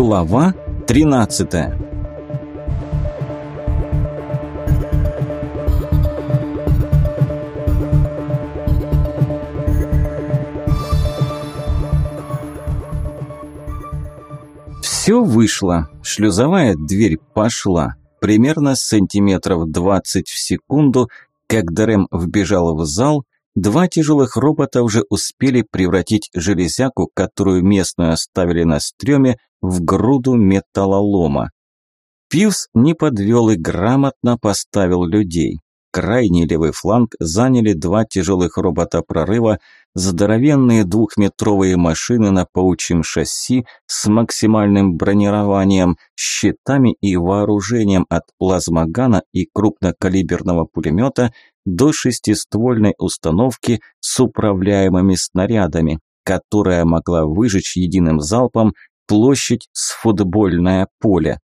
Глава 13 Все вышло. Шлюзовая дверь пошла. Примерно сантиметров 20 в секунду, когда Рэм вбежал в зал, Два тяжелых робота уже успели превратить железяку, которую местную оставили на стреме, в груду металлолома. Пивс не подвел и грамотно поставил людей. Крайний левый фланг заняли два тяжелых робота прорыва, здоровенные двухметровые машины на паучьем шасси с максимальным бронированием, щитами и вооружением от плазмогана и крупнокалиберного пулемета до шестиствольной установки с управляемыми снарядами, которая могла выжечь единым залпом площадь с футбольное поле.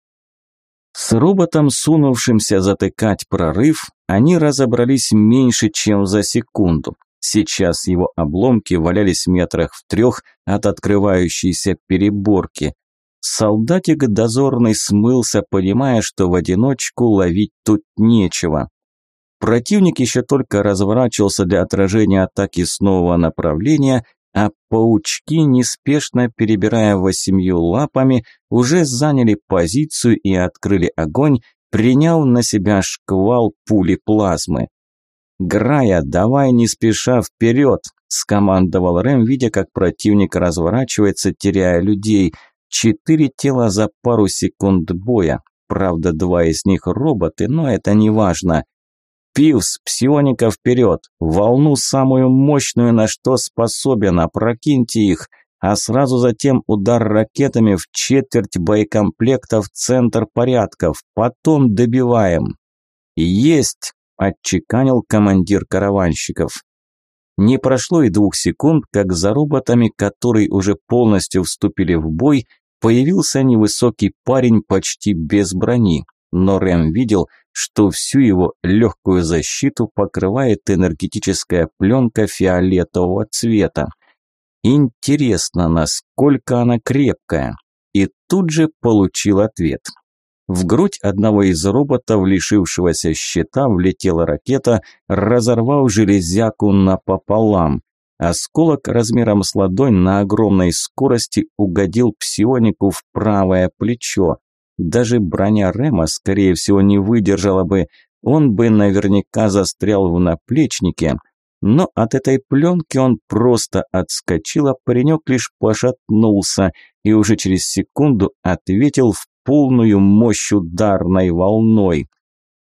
С роботом, сунувшимся затыкать прорыв, они разобрались меньше, чем за секунду. Сейчас его обломки валялись метрах в трех от открывающейся переборки. Солдатик дозорный смылся, понимая, что в одиночку ловить тут нечего. Противник еще только разворачивался для отражения атаки с нового направления, а паучки, неспешно перебирая восемью лапами, уже заняли позицию и открыли огонь, приняв на себя шквал пули плазмы. «Грая, давай не спеша вперед!» – скомандовал Рэм, видя, как противник разворачивается, теряя людей. Четыре тела за пару секунд боя. Правда, два из них роботы, но это не важно. Пивс, псионика вперед! Волну самую мощную, на что способен, опрокиньте их, а сразу затем удар ракетами в четверть боекомплекта в центр порядков. Потом добиваем. Есть! отчеканил командир караванщиков. Не прошло и двух секунд, как за роботами, которые уже полностью вступили в бой, появился невысокий парень почти без брони но Рэм видел, что всю его легкую защиту покрывает энергетическая пленка фиолетового цвета. Интересно, насколько она крепкая. И тут же получил ответ. В грудь одного из роботов, лишившегося щита, влетела ракета, разорвав железяку напополам. Осколок размером с ладонь на огромной скорости угодил псионику в правое плечо. Даже броня Рема, скорее всего, не выдержала бы, он бы наверняка застрял в наплечнике. Но от этой пленки он просто отскочил, а паренек лишь пошатнулся и уже через секунду ответил в полную мощь ударной волной.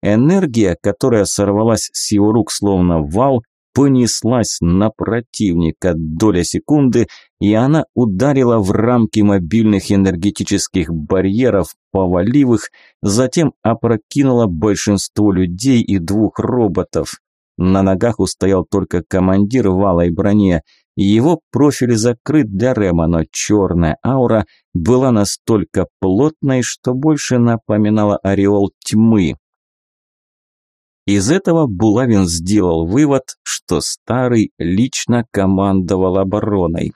Энергия, которая сорвалась с его рук словно вал, понеслась на противника. Доля секунды, и она ударила в рамки мобильных энергетических барьеров, повалив их, затем опрокинула большинство людей и двух роботов. На ногах устоял только командир в алой броне. Его профиль закрыт для Рема, но черная аура была настолько плотной, что больше напоминала ореол тьмы. Из этого Булавин сделал вывод, что старый лично командовал обороной.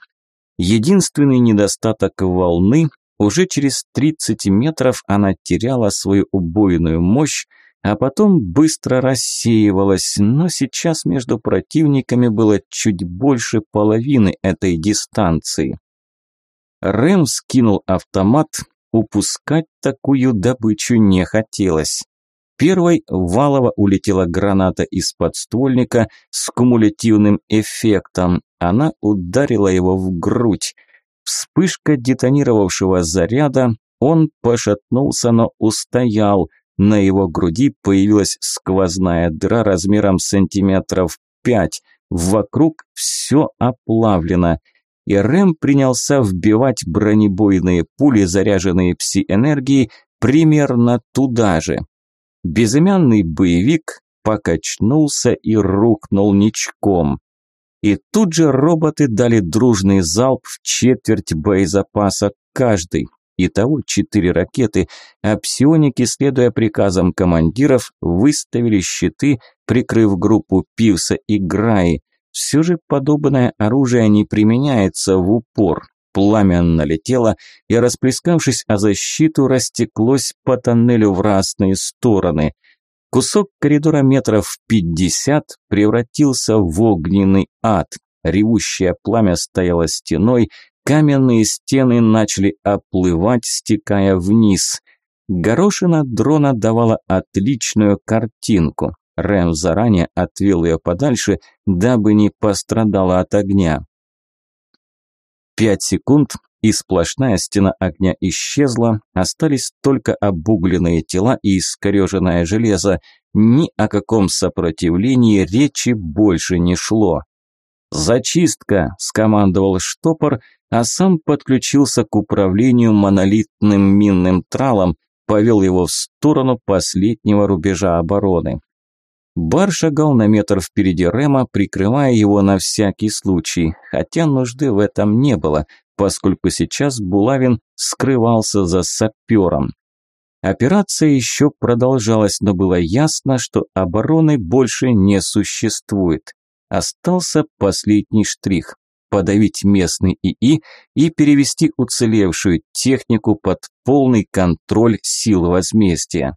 Единственный недостаток волны – уже через 30 метров она теряла свою убойную мощь, а потом быстро рассеивалась, но сейчас между противниками было чуть больше половины этой дистанции. Рэм скинул автомат, упускать такую добычу не хотелось. Первой валово улетела граната из подствольника с кумулятивным эффектом. Она ударила его в грудь. Вспышка детонировавшего заряда, он пошатнулся, но устоял. На его груди появилась сквозная дыра размером сантиметров пять. Вокруг все оплавлено. И Рэм принялся вбивать бронебойные пули, заряженные пси-энергией, примерно туда же. Безымянный боевик покачнулся и рухнул ничком. И тут же роботы дали дружный залп в четверть боезапаса каждый. Итого четыре ракеты, а псионики, следуя приказам командиров, выставили щиты, прикрыв группу Пивса и Граи. Все же подобное оружие не применяется в упор. Пламя налетело и, расплескавшись о защиту, растеклось по тоннелю в разные стороны. Кусок коридора метров пятьдесят превратился в огненный ад. Ревущее пламя стояло стеной, каменные стены начали оплывать, стекая вниз. Горошина дрона давала отличную картинку. Рэм заранее отвел ее подальше, дабы не пострадала от огня. Пять секунд, и сплошная стена огня исчезла, остались только обугленные тела и искореженное железо. Ни о каком сопротивлении речи больше не шло. «Зачистка!» – скомандовал штопор, а сам подключился к управлению монолитным минным тралом, повел его в сторону последнего рубежа обороны. Бар шагал на метр впереди Рема, прикрывая его на всякий случай, хотя нужды в этом не было, поскольку сейчас Булавин скрывался за сапером. Операция еще продолжалась, но было ясно, что обороны больше не существует. Остался последний штрих – подавить местный ИИ и перевести уцелевшую технику под полный контроль сил возмездия.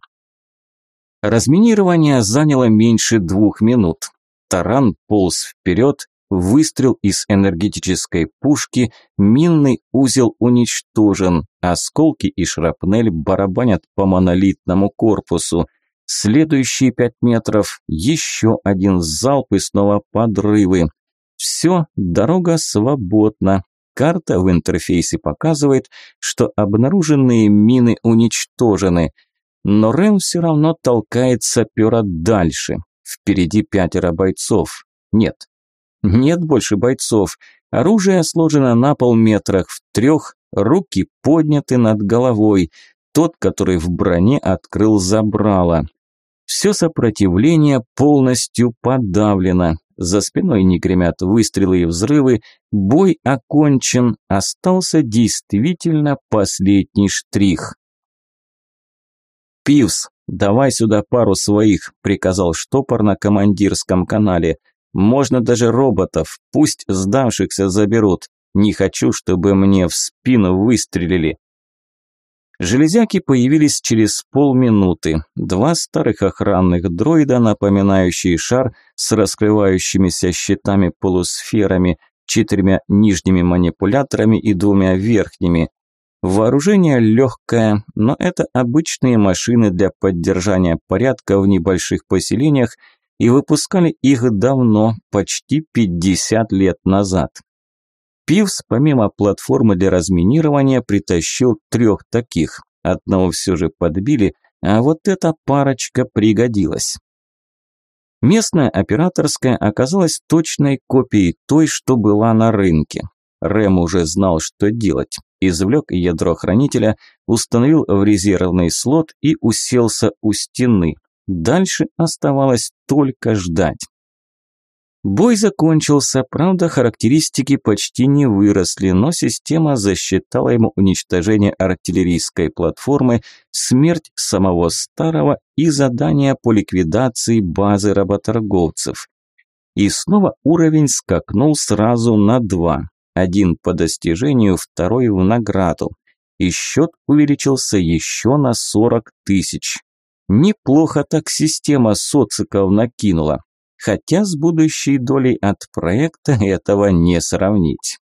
Разминирование заняло меньше двух минут. Таран полз вперед, выстрел из энергетической пушки, минный узел уничтожен, осколки и шрапнель барабанят по монолитному корпусу. Следующие пять метров, еще один залп и снова подрывы. Все, дорога свободна. Карта в интерфейсе показывает, что обнаруженные мины уничтожены – но Рэм все равно толкает сапера дальше. Впереди пятеро бойцов. Нет. Нет больше бойцов. Оружие сложено на полметрах в трех, руки подняты над головой. Тот, который в броне открыл забрало. Все сопротивление полностью подавлено. За спиной не гремят выстрелы и взрывы. Бой окончен. Остался действительно последний штрих. «Пивс, давай сюда пару своих», – приказал штопор на командирском канале. «Можно даже роботов, пусть сдавшихся заберут. Не хочу, чтобы мне в спину выстрелили». Железяки появились через полминуты. Два старых охранных дроида, напоминающие шар с раскрывающимися щитами-полусферами, четырьмя нижними манипуляторами и двумя верхними. Вооружение легкое, но это обычные машины для поддержания порядка в небольших поселениях, и выпускали их давно, почти 50 лет назад. Пивс, помимо платформы для разминирования, притащил трех таких. Одного все же подбили, а вот эта парочка пригодилась. Местная операторская оказалась точной копией той, что была на рынке. Рэм уже знал, что делать извлек ядро хранителя, установил в резервный слот и уселся у стены. Дальше оставалось только ждать. Бой закончился, правда, характеристики почти не выросли, но система засчитала ему уничтожение артиллерийской платформы, смерть самого старого и задание по ликвидации базы работорговцев. И снова уровень скакнул сразу на два. Один по достижению, второй в награду. И счет увеличился еще на 40 тысяч. Неплохо так система социков накинула. Хотя с будущей долей от проекта этого не сравнить.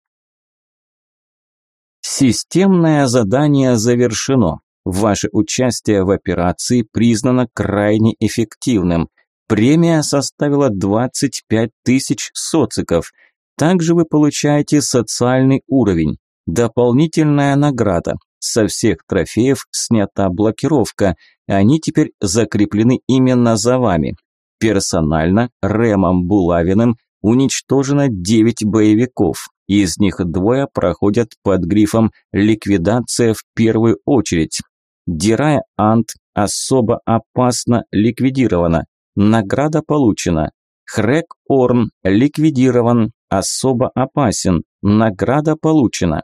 Системное задание завершено. Ваше участие в операции признано крайне эффективным. Премия составила 25 тысяч социков – также вы получаете социальный уровень, дополнительная награда. Со всех трофеев снята блокировка, они теперь закреплены именно за вами. Персонально Рэмом Булавиным уничтожено 9 боевиков, из них двое проходят под грифом «Ликвидация в первую очередь». Дирая Ант особо опасно ликвидирована. Награда получена. Хрек Орн ликвидирован особо опасен. Награда получена.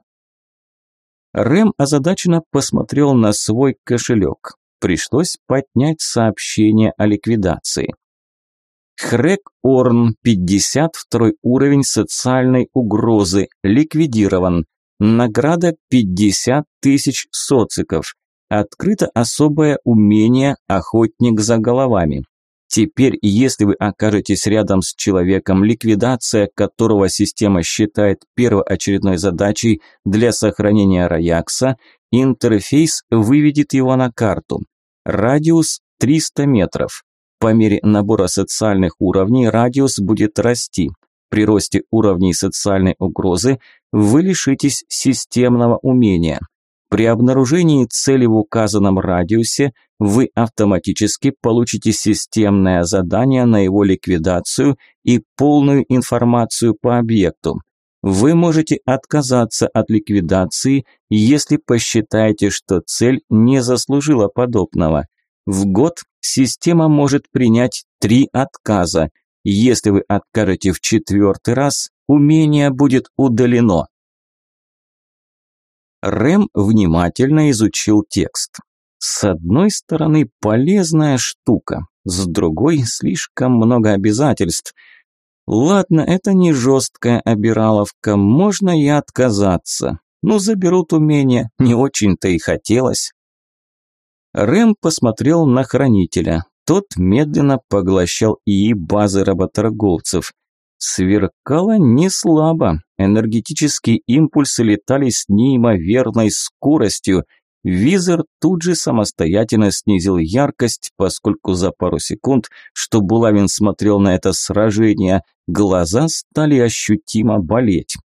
Рэм озадаченно посмотрел на свой кошелек. Пришлось поднять сообщение о ликвидации. Хрек Орн, 52 уровень социальной угрозы, ликвидирован. Награда 50 тысяч социков. Открыто особое умение «Охотник за головами». Теперь, если вы окажетесь рядом с человеком, ликвидация которого система считает первоочередной задачей для сохранения Раякса, интерфейс выведет его на карту. Радиус 300 метров. По мере набора социальных уровней радиус будет расти. При росте уровней социальной угрозы вы лишитесь системного умения. При обнаружении цели в указанном радиусе вы автоматически получите системное задание на его ликвидацию и полную информацию по объекту. Вы можете отказаться от ликвидации, если посчитаете, что цель не заслужила подобного. В год система может принять три отказа. Если вы откажете в четвертый раз, умение будет удалено. Рэм внимательно изучил текст. С одной стороны, полезная штука, с другой, слишком много обязательств. Ладно, это не жесткая обираловка, можно и отказаться. Ну, заберут умения, не очень-то и хотелось. Рэм посмотрел на хранителя. Тот медленно поглощал ИИ базы работорговцев. Сверкало не слабо. Энергетические импульсы летали с неимоверной скоростью. Визор тут же самостоятельно снизил яркость, поскольку за пару секунд, что Булавин смотрел на это сражение, глаза стали ощутимо болеть.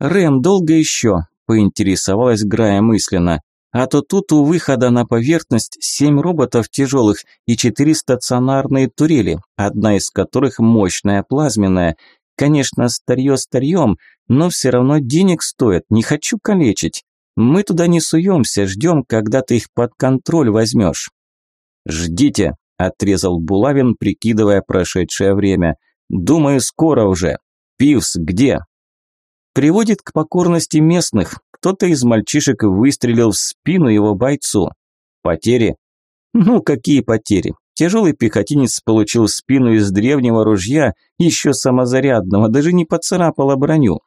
«Рэм, долго еще?» – поинтересовалась Грая мысленно. А то тут у выхода на поверхность семь роботов тяжелых и четыре стационарные турели, одна из которых мощная плазменная. Конечно, старье старьем, но все равно денег стоит, не хочу калечить. Мы туда не суемся, ждем, когда ты их под контроль возьмешь. «Ждите», – отрезал Булавин, прикидывая прошедшее время. «Думаю, скоро уже. Пивс где?» «Приводит к покорности местных. Кто-то из мальчишек выстрелил в спину его бойцу. Потери? Ну, какие потери? Тяжелый пехотинец получил спину из древнего ружья, еще самозарядного, даже не поцарапало броню.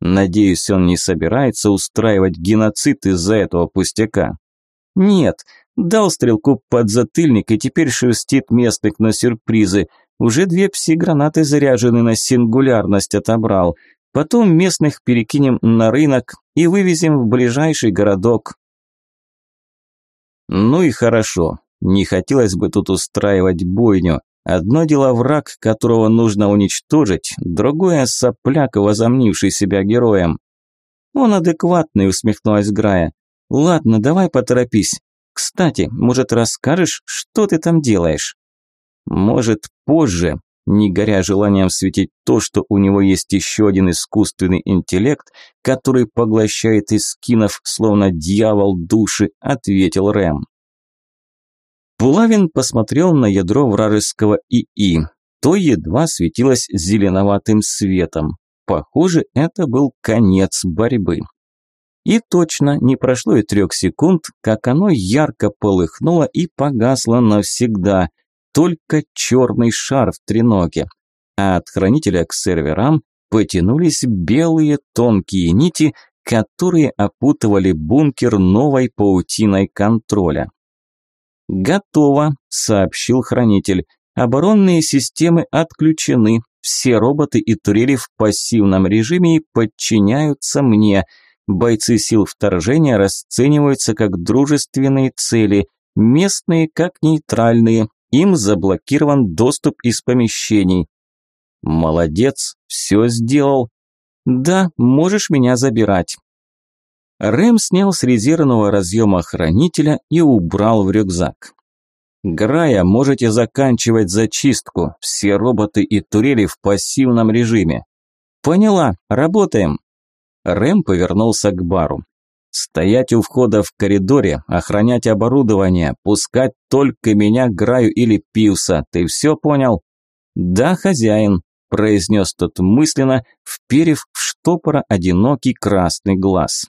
Надеюсь, он не собирается устраивать геноцид из-за этого пустяка. Нет, дал стрелку под затыльник и теперь шерстит местных на сюрпризы. Уже две пси-гранаты заряжены на сингулярность отобрал. Потом местных перекинем на рынок и вывезем в ближайший городок. Ну и хорошо. Не хотелось бы тут устраивать бойню. Одно дело враг, которого нужно уничтожить, другое сопляк, возомнивший себя героем. Он адекватный, усмехнулась Грая. Ладно, давай поторопись. Кстати, может расскажешь, что ты там делаешь? Может, позже, не горя желанием светить то, что у него есть еще один искусственный интеллект, который поглощает из скинов, словно дьявол души, ответил Рэм. Булавин посмотрел на ядро вражеского ИИ. То едва светилось зеленоватым светом. Похоже, это был конец борьбы. И точно, не прошло и трех секунд, как оно ярко полыхнуло и погасло навсегда, только черный шар в треноге. А от хранителя к серверам потянулись белые тонкие нити, которые опутывали бункер новой паутиной контроля. «Готово», – сообщил хранитель. «Оборонные системы отключены. Все роботы и турели в пассивном режиме и подчиняются мне. Бойцы сил вторжения расцениваются как дружественные цели, местные как нейтральные, им заблокирован доступ из помещений. Молодец, все сделал. Да, можешь меня забирать. Рэм снял с резервного разъема хранителя и убрал в рюкзак. Грая, можете заканчивать зачистку. Все роботы и турели в пассивном режиме. Поняла, работаем. Рэм повернулся к бару. Стоять у входа в коридоре, охранять оборудование, пускать только меня, Граю или Пивса. Ты все понял? Да, хозяин, произнес тот мысленно, вперев в штопора одинокий красный глаз.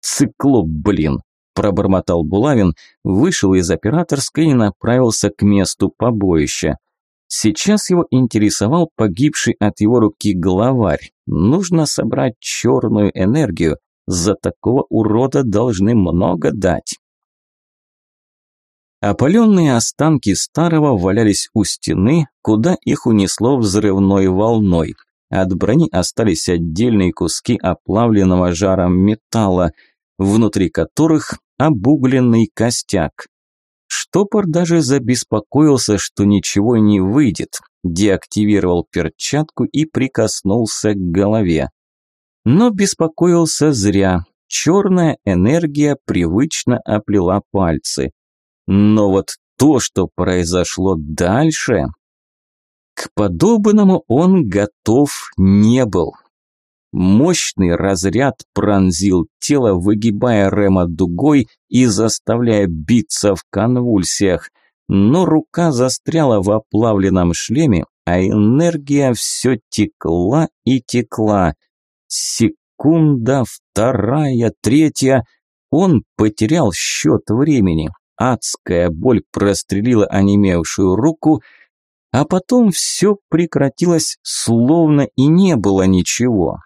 Циклоп, блин, пробормотал Булавин, вышел из операторской и направился к месту побоища. Сейчас его интересовал погибший от его руки главарь. Нужно собрать черную энергию. За такого урода должны много дать. Опаленные останки старого валялись у стены, куда их унесло взрывной волной. От брони остались отдельные куски оплавленного жаром металла, внутри которых обугленный костяк. Штопор даже забеспокоился, что ничего не выйдет, деактивировал перчатку и прикоснулся к голове. Но беспокоился зря. Черная энергия привычно оплела пальцы. Но вот то, что произошло дальше... К подобному он готов не был. Мощный разряд пронзил тело, выгибая Рема дугой и заставляя биться в конвульсиях. Но рука застряла в оплавленном шлеме, а энергия все текла и текла. Секунда, вторая, третья. Он потерял счет времени. Адская боль прострелила онемевшую руку, а потом все прекратилось, словно и не было ничего.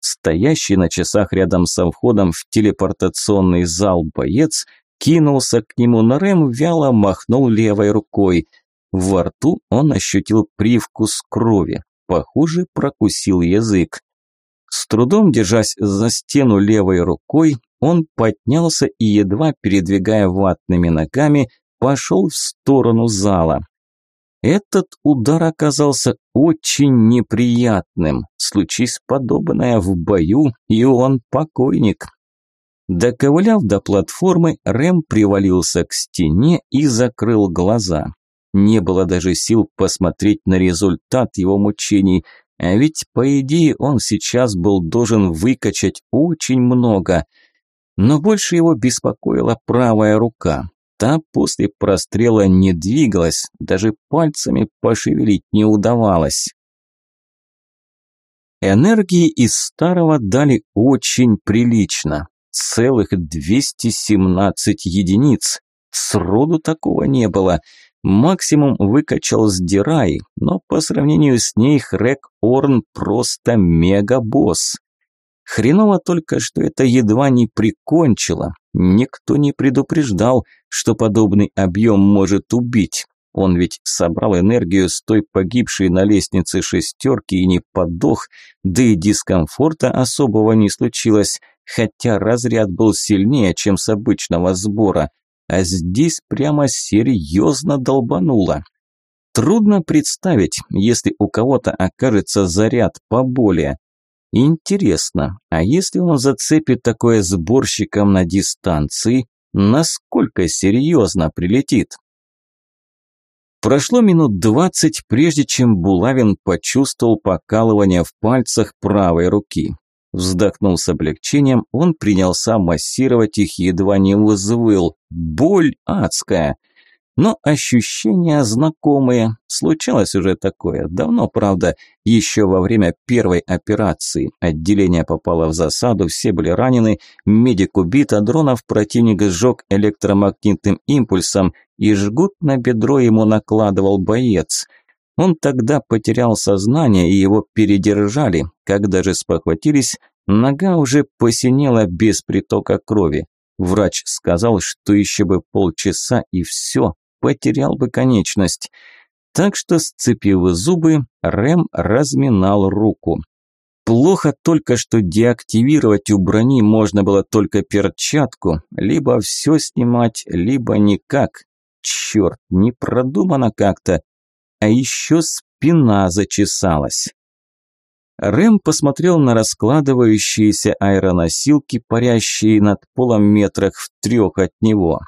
Стоящий на часах рядом со входом в телепортационный зал боец кинулся к нему, но Рэм вяло махнул левой рукой. Во рту он ощутил привкус крови, похоже, прокусил язык. С трудом держась за стену левой рукой, он поднялся и, едва передвигая ватными ногами, пошел в сторону зала. Этот удар оказался очень неприятным. Случись подобное в бою, и он покойник. Доковыляв до платформы, Рэм привалился к стене и закрыл глаза. Не было даже сил посмотреть на результат его мучений, а ведь, по идее, он сейчас был должен выкачать очень много. Но больше его беспокоила правая рука. Та после прострела не двигалась, даже пальцами пошевелить не удавалось. Энергии из старого дали очень прилично. Целых 217 единиц. Сроду такого не было. Максимум выкачал с Дирай, но по сравнению с ней Хрек Орн просто мега-босс. Хреново только, что это едва не прикончило. Никто не предупреждал, что подобный объем может убить. Он ведь собрал энергию с той погибшей на лестнице шестерки и не подох, да и дискомфорта особого не случилось, хотя разряд был сильнее, чем с обычного сбора, а здесь прямо серьезно долбануло. Трудно представить, если у кого-то окажется заряд поболее. Интересно, а если он зацепит такое сборщиком на дистанции, насколько серьезно прилетит? Прошло минут двадцать, прежде чем Булавин почувствовал покалывание в пальцах правой руки. Вздохнул с облегчением, он принялся массировать их, едва не взвыл. Боль адская! Но ощущения знакомые. Случалось уже такое. Давно, правда, еще во время первой операции. Отделение попало в засаду, все были ранены, медик убит, а дронов противник сжег электромагнитным импульсом и жгут на бедро ему накладывал боец. Он тогда потерял сознание и его передержали. Когда же спохватились, нога уже посинела без притока крови. Врач сказал, что еще бы полчаса и все, потерял бы конечность. Так что, сцепив зубы, Рэм разминал руку. Плохо только, что деактивировать у брони можно было только перчатку, либо все снимать, либо никак. Черт, не продумано как-то. А еще спина зачесалась. Рэм посмотрел на раскладывающиеся аэроносилки, парящие над полом метрах в трех от него.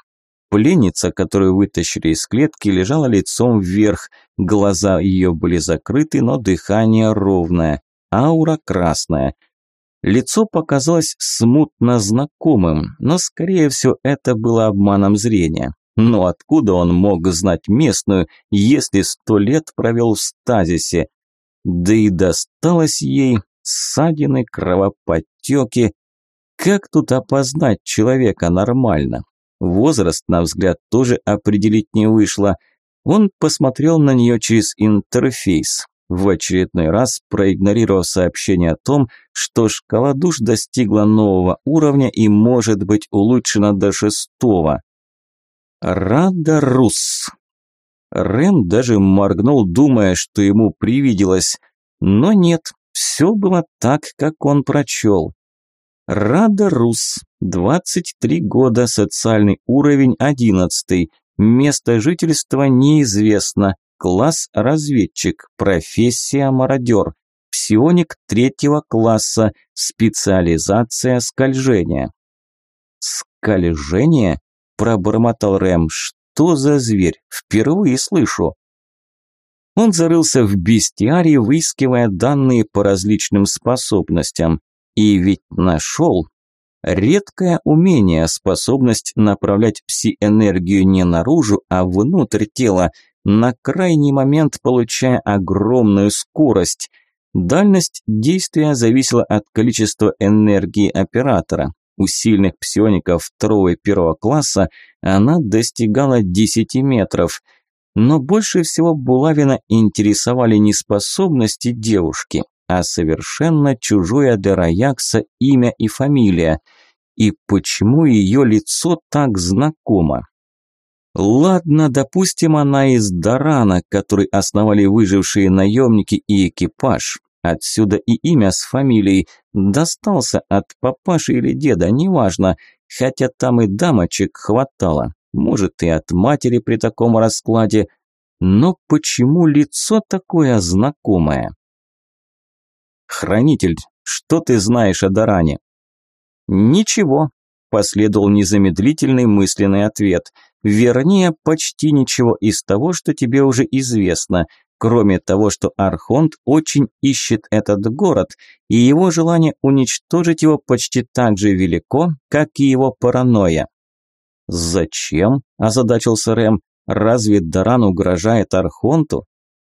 Пленница, которую вытащили из клетки, лежала лицом вверх. Глаза ее были закрыты, но дыхание ровное. Аура красная. Лицо показалось смутно знакомым, но, скорее всего, это было обманом зрения. Но откуда он мог знать местную, если сто лет провел в стазисе? Да и досталось ей ссадины, кровоподтеки. Как тут опознать человека нормально? Возраст, на взгляд, тоже определить не вышло. Он посмотрел на нее через интерфейс, в очередной раз проигнорировав сообщение о том, что шкала душ достигла нового уровня и может быть улучшена до шестого. Радарус. Рэм даже моргнул, думая, что ему привиделось. Но нет, все было так, как он прочел. Рада Рус, 23 года, социальный уровень 11, место жительства неизвестно, класс разведчик, профессия мародер, псионик третьего класса, специализация скольжения. «Скольжение?» – пробормотал Рэм. «Что за зверь? Впервые слышу». Он зарылся в бестиарий, выискивая данные по различным способностям. И ведь нашел. Редкое умение, способность направлять пси-энергию не наружу, а внутрь тела, на крайний момент получая огромную скорость. Дальность действия зависела от количества энергии оператора. У сильных псиоников второго и первого класса она достигала 10 метров. Но больше всего Булавина интересовали не способности девушки, а совершенно чужое для Раякса имя и фамилия. И почему ее лицо так знакомо? Ладно, допустим, она из Дарана, который основали выжившие наемники и экипаж. Отсюда и имя с фамилией. Достался от папаши или деда, неважно. Хотя там и дамочек хватало. Может, и от матери при таком раскладе. Но почему лицо такое знакомое? «Хранитель, что ты знаешь о Даране?» «Ничего», – последовал незамедлительный мысленный ответ. «Вернее, почти ничего из того, что тебе уже известно, кроме того, что Архонт очень ищет этот город, и его желание уничтожить его почти так же велико, как и его паранойя». «Зачем?» – озадачился Рэм. «Разве Даран угрожает Архонту?»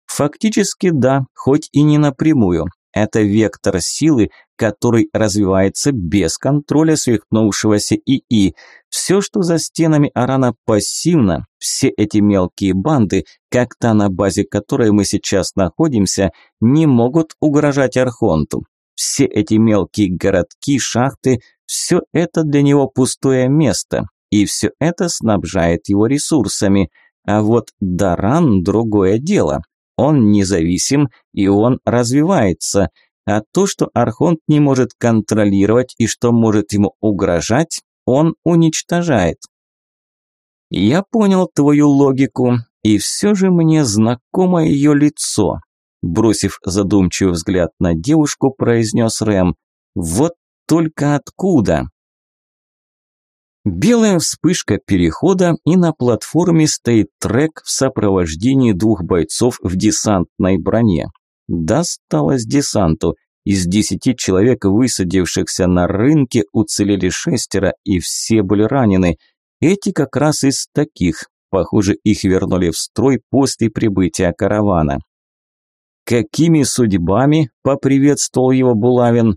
Фактически да, хоть и не напрямую. Это вектор силы, который развивается без контроля свихнувшегося ИИ. Все, что за стенами Арана пассивно, все эти мелкие банды, как та, на базе которой мы сейчас находимся, не могут угрожать Архонту. Все эти мелкие городки, шахты, все это для него пустое место, и все это снабжает его ресурсами. А вот Даран – другое дело. Он независим и он развивается. А то, что Архонт не может контролировать и что может ему угрожать, он уничтожает. Я понял твою логику, и все же мне знакомо ее лицо. Бросив задумчивый взгляд на девушку, произнес Рэм. Вот только откуда? Белая вспышка перехода, и на платформе стоит трек в сопровождении двух бойцов в десантной броне. Досталось десанту. Из десяти человек, высадившихся на рынке, уцелели шестеро, и все были ранены. Эти как раз из таких. Похоже, их вернули в строй после прибытия каравана. «Какими судьбами?» – поприветствовал его Булавин.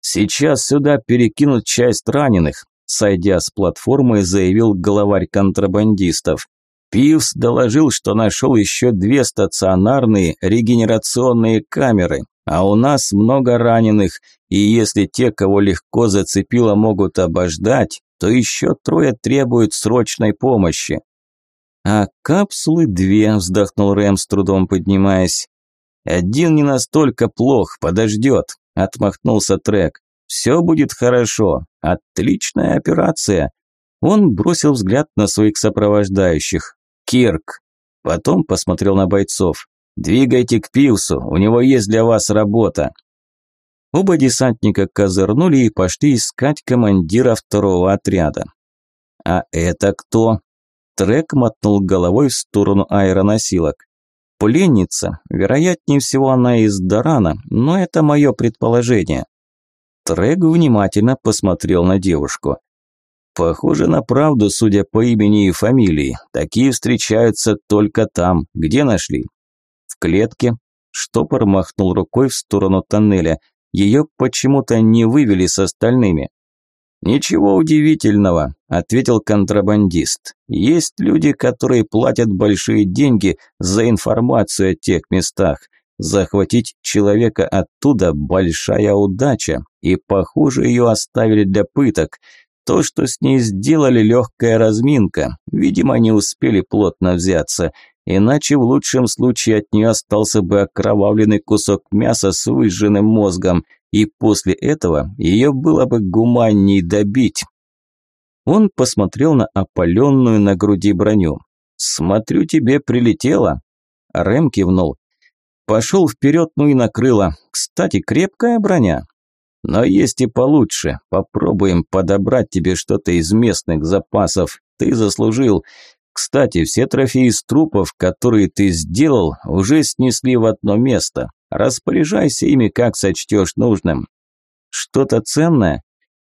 «Сейчас сюда перекинут часть раненых. Сойдя с платформы, заявил главарь контрабандистов. Пивс доложил, что нашел еще две стационарные регенерационные камеры, а у нас много раненых, и если те, кого легко зацепило, могут обождать, то еще трое требуют срочной помощи. «А капсулы две», – вздохнул Рэм, с трудом поднимаясь. «Один не настолько плох, подождет», – отмахнулся Трек. «Все будет хорошо. Отличная операция». Он бросил взгляд на своих сопровождающих. «Кирк». Потом посмотрел на бойцов. «Двигайте к Пивсу, у него есть для вас работа». Оба десантника козырнули и пошли искать командира второго отряда. «А это кто?» Трек мотнул головой в сторону аэроносилок. «Пленница. Вероятнее всего, она из Дарана, но это мое предположение». Трэг внимательно посмотрел на девушку. Похоже на правду, судя по имени и фамилии. Такие встречаются только там. Где нашли? В клетке. Штопор махнул рукой в сторону тоннеля. Ее почему-то не вывели с остальными. «Ничего удивительного», – ответил контрабандист. «Есть люди, которые платят большие деньги за информацию о тех местах. Захватить человека оттуда – большая удача, и, похоже, ее оставили для пыток. То, что с ней сделали, легкая разминка. Видимо, не успели плотно взяться. Иначе в лучшем случае от нее остался бы окровавленный кусок мяса с выжженным мозгом, и после этого ее было бы гуманней добить. Он посмотрел на опаленную на груди броню. «Смотрю, тебе прилетело». Рэм кивнул. «Пошел вперед, ну и накрыло. Кстати, крепкая броня. Но есть и получше. Попробуем подобрать тебе что-то из местных запасов. Ты заслужил. Кстати, все трофеи из трупов, которые ты сделал, уже снесли в одно место. Распоряжайся ими, как сочтешь нужным. Что-то ценное?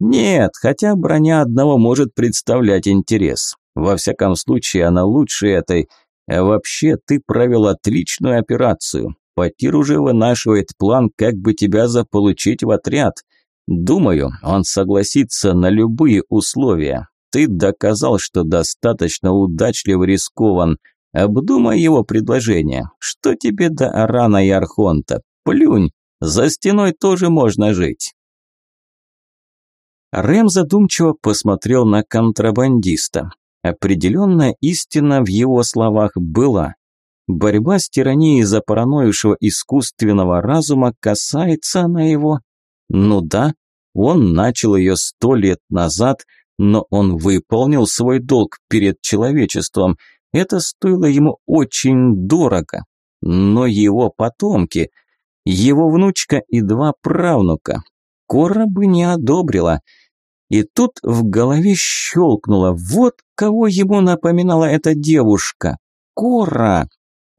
Нет, хотя броня одного может представлять интерес. Во всяком случае, она лучше этой. Вообще, ты провел отличную операцию. Потир уже вынашивает план, как бы тебя заполучить в отряд. Думаю, он согласится на любые условия. Ты доказал, что достаточно удачлив и рискован. Обдумай его предложение. Что тебе до Арана и Архонта? Плюнь, за стеной тоже можно жить. Рэм задумчиво посмотрел на контрабандиста. Определенная истина в его словах была. Борьба с тиранией за параноившего искусственного разума касается она его. Ну да, он начал ее сто лет назад – но он выполнил свой долг перед человечеством. Это стоило ему очень дорого. Но его потомки, его внучка и два правнука, Кора бы не одобрила. И тут в голове щелкнуло, вот кого ему напоминала эта девушка. Кора!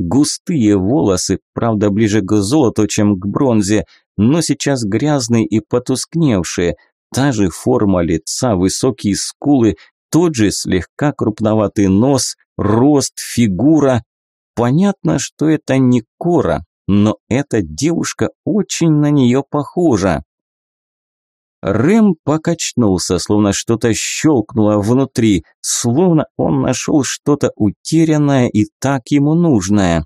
Густые волосы, правда ближе к золоту, чем к бронзе, но сейчас грязные и потускневшие – Та же форма лица, высокие скулы, тот же слегка крупноватый нос, рост, фигура. Понятно, что это не Кора, но эта девушка очень на нее похожа. Рэм покачнулся, словно что-то щелкнуло внутри, словно он нашел что-то утерянное и так ему нужное.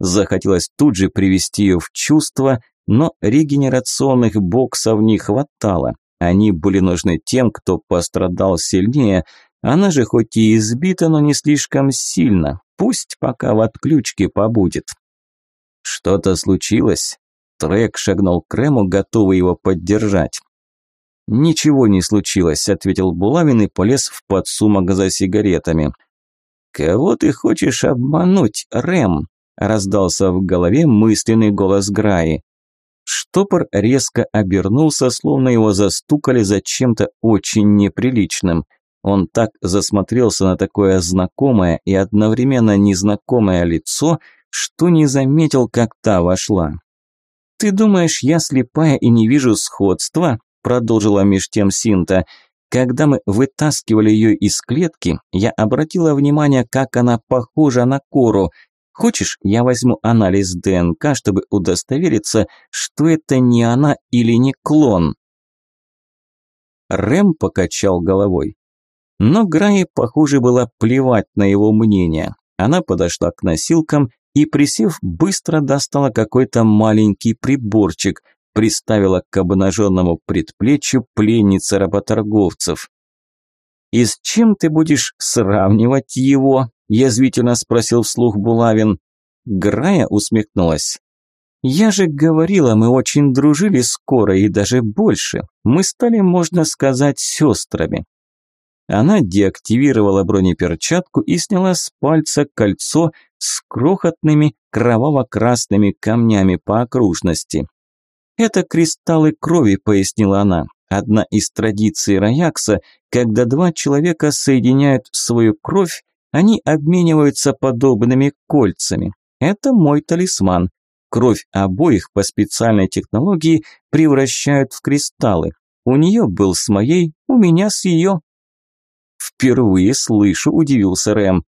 Захотелось тут же привести ее в чувство, но регенерационных боксов не хватало. Они были нужны тем, кто пострадал сильнее. Она же хоть и избита, но не слишком сильно. Пусть пока в отключке побудет. Что-то случилось? Трек шагнул к Рэму, готовый его поддержать. «Ничего не случилось», – ответил Булавин и полез в подсумок за сигаретами. «Кого ты хочешь обмануть, Рэм?» – раздался в голове мысленный голос Граи. Штопор резко обернулся, словно его застукали за чем-то очень неприличным. Он так засмотрелся на такое знакомое и одновременно незнакомое лицо, что не заметил, как та вошла. «Ты думаешь, я слепая и не вижу сходства?» – продолжила меж тем Синта. «Когда мы вытаскивали ее из клетки, я обратила внимание, как она похожа на Кору – Хочешь, я возьму анализ ДНК, чтобы удостовериться, что это не она или не клон?» Рэм покачал головой. Но Грае, похоже, было плевать на его мнение. Она подошла к носилкам и, присев, быстро достала какой-то маленький приборчик, приставила к обнаженному предплечью пленницы работорговцев. «И с чем ты будешь сравнивать его?» – язвительно спросил вслух Булавин. Грая усмехнулась. «Я же говорила, мы очень дружили скоро и даже больше. Мы стали, можно сказать, сестрами». Она деактивировала бронеперчатку и сняла с пальца кольцо с крохотными кроваво-красными камнями по окружности. «Это кристаллы крови», – пояснила она. «Одна из традиций Раякса, когда два человека соединяют свою кровь они обмениваются подобными кольцами. Это мой талисман. Кровь обоих по специальной технологии превращают в кристаллы. У нее был с моей, у меня с ее. Впервые слышу, удивился Рэм.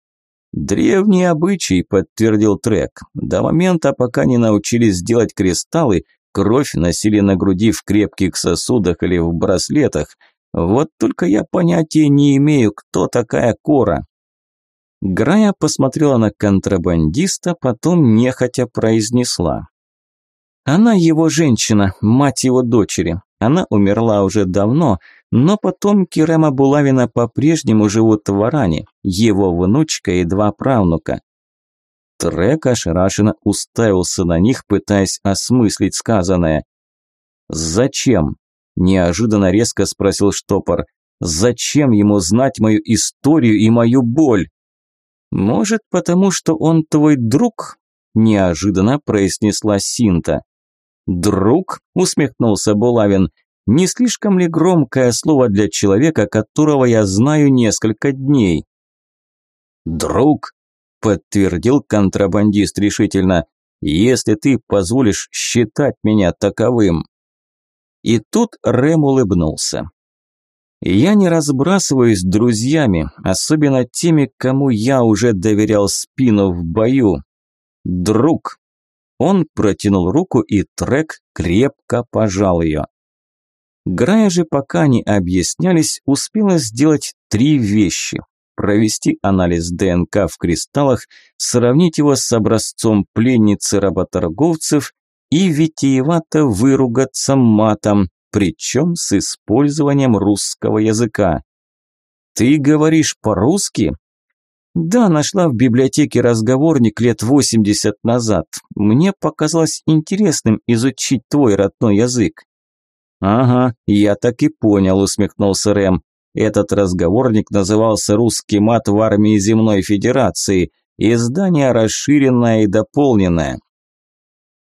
Древний обычай, подтвердил Трек. До момента, пока не научились делать кристаллы, кровь носили на груди в крепких сосудах или в браслетах. Вот только я понятия не имею, кто такая Кора. Грая посмотрела на контрабандиста, потом нехотя произнесла. Она его женщина, мать его дочери. Она умерла уже давно, но потомки Рема Булавина по-прежнему живут в Варане, его внучка и два правнука. Трек ошарашенно уставился на них, пытаясь осмыслить сказанное. «Зачем?» – неожиданно резко спросил штопор. «Зачем ему знать мою историю и мою боль?» «Может, потому что он твой друг?» – неожиданно произнесла Синта. «Друг?» – усмехнулся Булавин. «Не слишком ли громкое слово для человека, которого я знаю несколько дней?» «Друг?» – подтвердил контрабандист решительно. «Если ты позволишь считать меня таковым». И тут Рэм улыбнулся. «Я не разбрасываюсь друзьями, особенно теми, кому я уже доверял спину в бою. Друг, он протянул руку, и Трек крепко пожал ее. Грая же, пока не объяснялись, успела сделать три вещи. Провести анализ ДНК в кристаллах, сравнить его с образцом пленницы работорговцев и витиевато выругаться матом, причем с использованием русского языка. «Ты говоришь по-русски?» Да, нашла в библиотеке разговорник лет 80 назад. Мне показалось интересным изучить твой родной язык. Ага, я так и понял, усмехнулся Рэм. Этот разговорник назывался «Русский мат в армии Земной Федерации», издание расширенное и дополненное.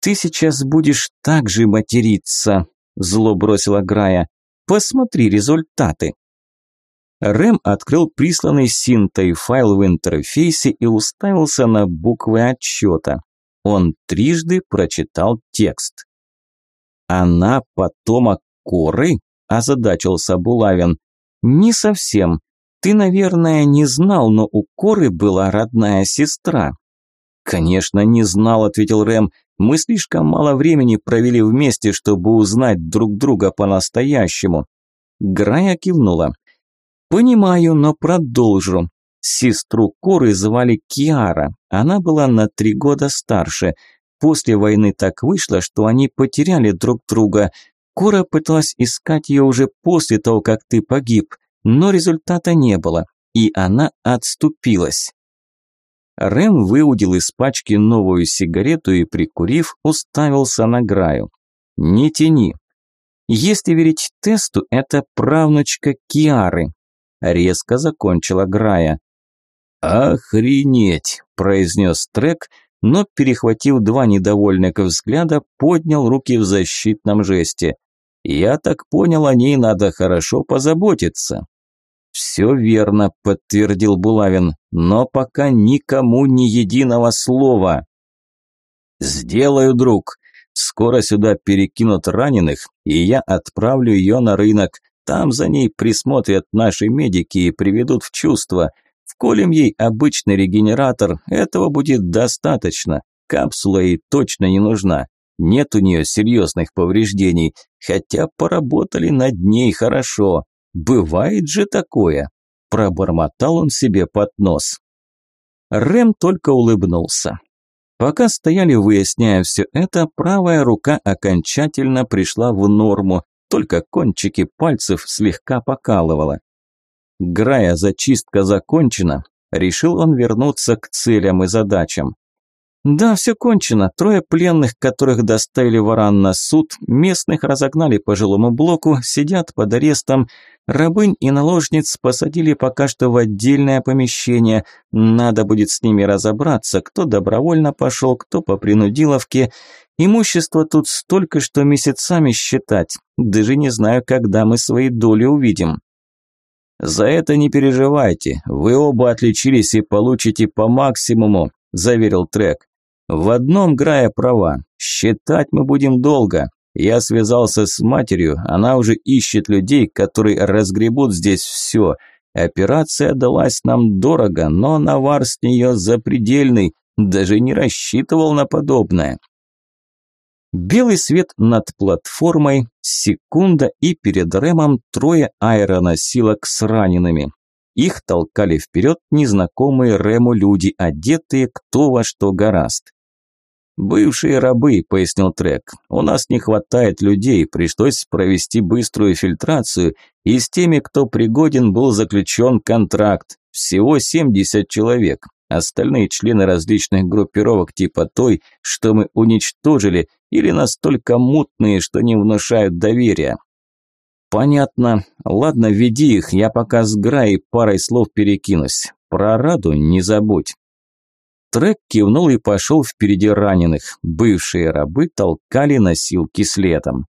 «Ты сейчас будешь так же материться», – зло бросила Грая. «Посмотри результаты». Рэм открыл присланный синтой файл в интерфейсе и уставился на буквы отчета. Он трижды прочитал текст. «Она потомок Коры?» – озадачился Булавин. «Не совсем. Ты, наверное, не знал, но у Коры была родная сестра». «Конечно, не знал», – ответил Рэм. «Мы слишком мало времени провели вместе, чтобы узнать друг друга по-настоящему». Грая кивнула. «Понимаю, но продолжу. Сестру Коры звали Киара. Она была на три года старше. После войны так вышло, что они потеряли друг друга. Кора пыталась искать ее уже после того, как ты погиб, но результата не было, и она отступилась». Рэм выудил из пачки новую сигарету и, прикурив, уставился на Граю. «Не тяни. Если верить тесту, это правнучка Киары резко закончила Грая. «Охренеть!» – произнес Трек, но, перехватив два недовольных взгляда, поднял руки в защитном жесте. «Я так понял, о ней надо хорошо позаботиться». «Все верно», – подтвердил Булавин, – «но пока никому ни единого слова». «Сделаю, друг. Скоро сюда перекинут раненых, и я отправлю ее на рынок. Там за ней присмотрят наши медики и приведут в чувство. Вколем ей обычный регенератор, этого будет достаточно. Капсула ей точно не нужна. Нет у нее серьезных повреждений, хотя поработали над ней хорошо. Бывает же такое. Пробормотал он себе под нос. Рэм только улыбнулся. Пока стояли, выясняя все это, правая рука окончательно пришла в норму, только кончики пальцев слегка покалывало. Грая зачистка закончена, решил он вернуться к целям и задачам. Да, все кончено. Трое пленных, которых доставили варан на суд, местных разогнали по жилому блоку, сидят под арестом. Рабынь и наложниц посадили пока что в отдельное помещение. Надо будет с ними разобраться, кто добровольно пошел, кто по принудиловке. Имущество тут столько, что месяцами считать. Даже не знаю, когда мы свои доли увидим. За это не переживайте. Вы оба отличились и получите по максимуму, заверил Трек. В одном Грая права. Считать мы будем долго. Я связался с матерью, она уже ищет людей, которые разгребут здесь все. Операция далась нам дорого, но навар с нее запредельный, даже не рассчитывал на подобное. Белый свет над платформой, секунда и перед Рэмом трое аэроносилок с ранеными. Их толкали вперед незнакомые Рэму люди, одетые кто во что гораст. «Бывшие рабы», – пояснил Трек. «У нас не хватает людей, пришлось провести быструю фильтрацию, и с теми, кто пригоден, был заключен контракт. Всего 70 человек. Остальные члены различных группировок типа той, что мы уничтожили, или настолько мутные, что не внушают доверия. Понятно. Ладно, веди их, я пока с Граей парой слов перекинусь. Про Раду не забудь. Трек кивнул и пошел впереди раненых. Бывшие рабы толкали носилки следом.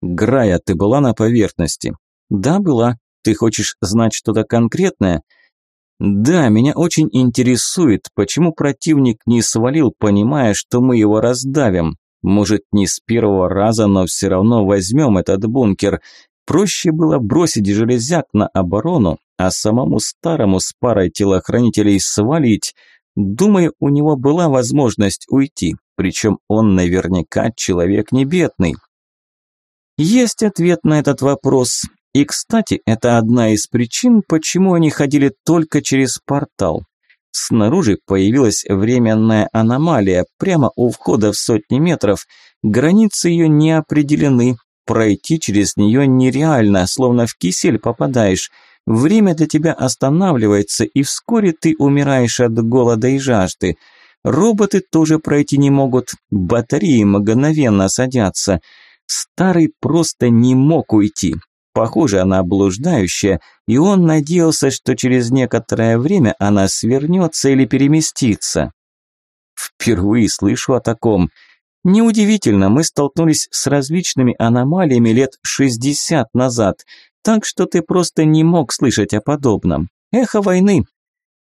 «Грая, ты была на поверхности?» «Да, была. Ты хочешь знать что-то конкретное?» Да, меня очень интересует, почему противник не свалил, понимая, что мы его раздавим. Может, не с первого раза, но все равно возьмем этот бункер. Проще было бросить железяк на оборону, а самому старому с парой телохранителей свалить. Думаю, у него была возможность уйти, причем он наверняка человек не бедный. Есть ответ на этот вопрос. И, кстати, это одна из причин, почему они ходили только через портал. Снаружи появилась временная аномалия, прямо у входа в сотни метров. Границы ее не определены, пройти через нее нереально, словно в кисель попадаешь. Время для тебя останавливается, и вскоре ты умираешь от голода и жажды. Роботы тоже пройти не могут, батареи мгновенно садятся. Старый просто не мог уйти, Похоже, она блуждающая, и он надеялся, что через некоторое время она свернется или переместится. Впервые слышу о таком. Неудивительно, мы столкнулись с различными аномалиями лет 60 назад, так что ты просто не мог слышать о подобном. Эхо войны.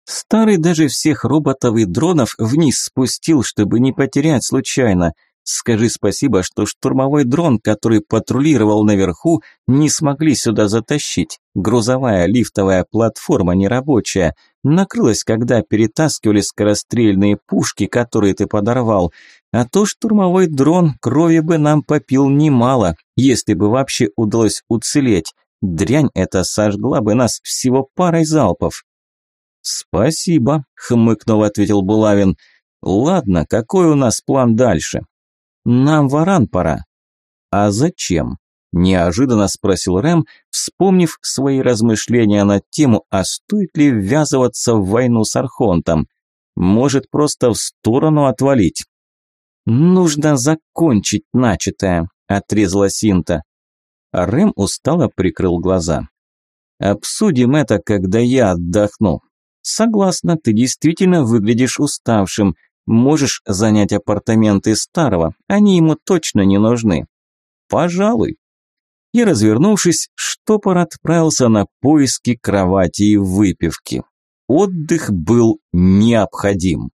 Старый даже всех роботов и дронов вниз спустил, чтобы не потерять случайно – Скажи спасибо, что штурмовой дрон, который патрулировал наверху, не смогли сюда затащить. Грузовая лифтовая платформа нерабочая. Накрылась, когда перетаскивали скорострельные пушки, которые ты подорвал. А то штурмовой дрон крови бы нам попил немало, если бы вообще удалось уцелеть. Дрянь эта сожгла бы нас всего парой залпов. «Спасибо», – хмыкнув, ответил Булавин. «Ладно, какой у нас план дальше?» Нам варан пора. А зачем? Неожиданно спросил Рэм, вспомнив свои размышления на тему, а стоит ли ввязываться в войну с Архонтом. Может, просто в сторону отвалить? Нужно закончить начатое, отрезала Синта. Рэм устало прикрыл глаза. Обсудим это, когда я отдохну. Согласна, ты действительно выглядишь уставшим. Можешь занять апартаменты старого, они ему точно не нужны. Пожалуй. И, развернувшись, штопор отправился на поиски кровати и выпивки. Отдых был необходим.